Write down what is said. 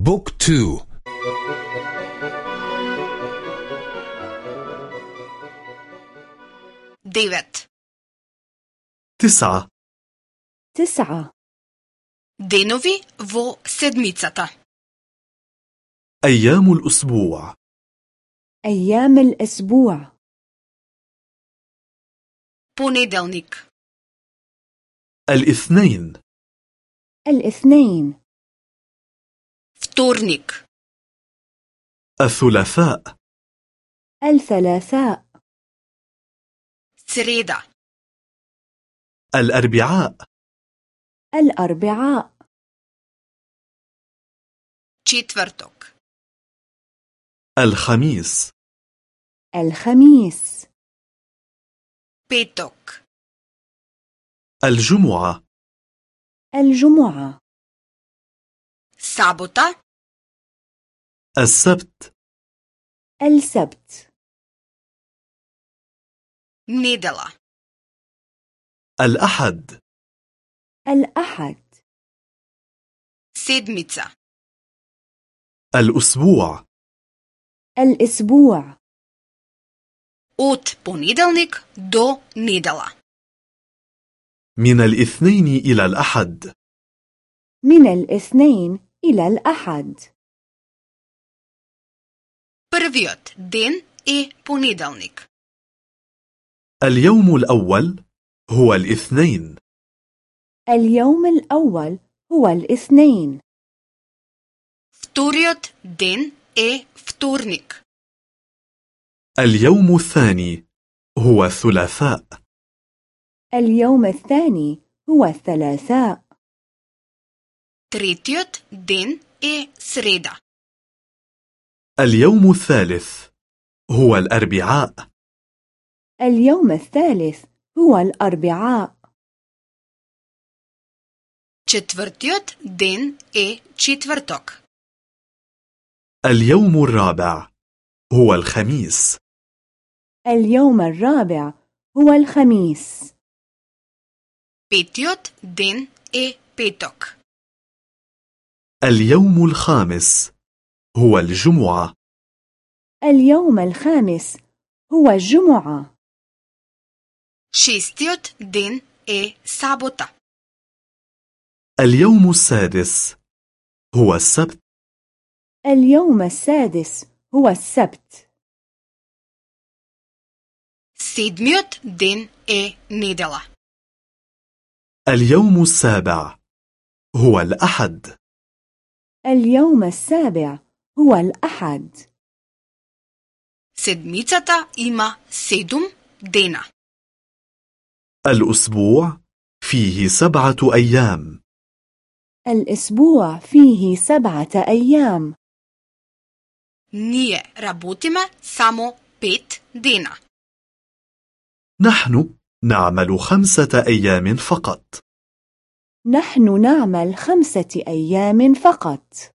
بوك تو ديفت تسعة تسعة денови во седмицата أيام الأسبوع أيام الأسبوع понеделник الاثنين الاثنين вторник الثلاثاء الثلاثاء среда الأربعاء الأربعاء четврток الخميس الخميس петок الجمعة الجمعة сабота السبت السبت недела الأحد الأحد седмица الأسبوع الأسبوع од понеделник до недела من الاثنين إلى الأحد من الاثنين إلى الأحد првиот ден е понеделник اليوم الأول هو الاثنين اليوم الأول هو الاثنين вториот ден е вторник اليوم الثاني هو الثلاثاء اليوم الثاني هو الثلاثاء третиот ден е среда اليوم الثالث هو الأربعاء اليوم الثالث هو الأربعاء четвртиот ден е четврток اليوم الرابع هو الخميس اليوم الرابع هو الخميس петиот ден е петок اليوم الخامس هو الجمعة اليوم الخامس هو الجمعة шестиот ден е сабота اليوم السادس هو السبت اليوم السادس هو السبت седмиот ден е недела اليوم السابع هو الأحد اليوم السابع هو الأحد седмицата има седум дена الأسبوع فيه سبعة أيام الأسبوع فيه سبعة أيام ние работиме само пет дена نحن نعمل خمسة أيام فقط نحن نعمل خمسة أيام فقط